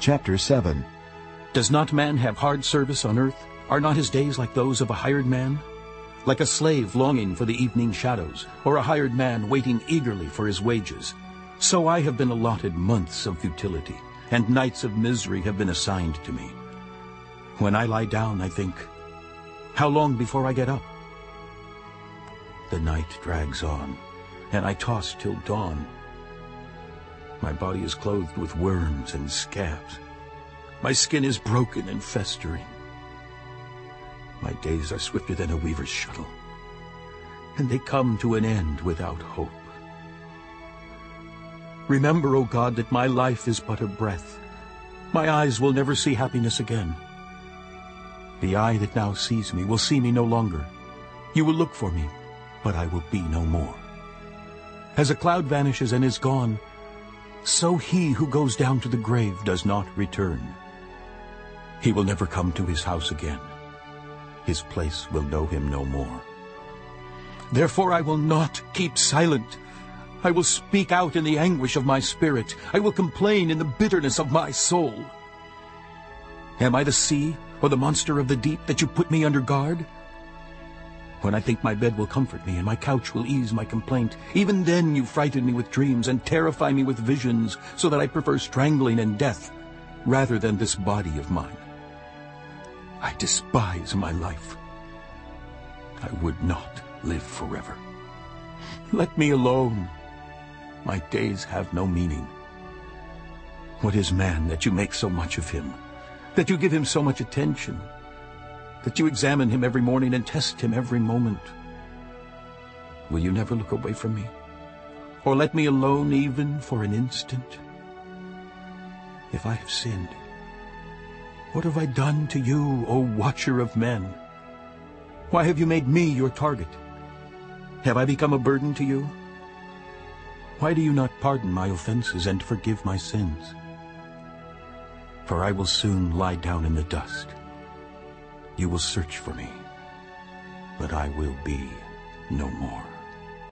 Chapter 7 Does not man have hard service on earth? Are not his days like those of a hired man? Like a slave longing for the evening shadows, or a hired man waiting eagerly for his wages. So I have been allotted months of futility, and nights of misery have been assigned to me. When I lie down, I think, how long before I get up? The night drags on, and I toss till dawn. My body is clothed with worms and scabs. My skin is broken and festering. My days are swifter than a weaver's shuttle, and they come to an end without hope. Remember, O God, that my life is but a breath. My eyes will never see happiness again. The eye that now sees me will see me no longer. You will look for me, but I will be no more. As a cloud vanishes and is gone, so he who goes down to the grave does not return. He will never come to his house again. His place will know him no more. Therefore I will not keep silent. I will speak out in the anguish of my spirit. I will complain in the bitterness of my soul. Am I the sea or the monster of the deep that you put me under guard? When I think my bed will comfort me and my couch will ease my complaint, even then you frighten me with dreams and terrify me with visions, so that I prefer strangling and death rather than this body of mine. I despise my life. I would not live forever. Let me alone. My days have no meaning. What is man that you make so much of him? That you give him so much attention? That you examine him every morning and test him every moment? Will you never look away from me? Or let me alone even for an instant? If I have sinned, what have I done to you, O watcher of men? Why have you made me your target? Have I become a burden to you? Why do you not pardon my offenses and forgive my sins? For I will soon lie down in the dust. You will search for me, but I will be no more.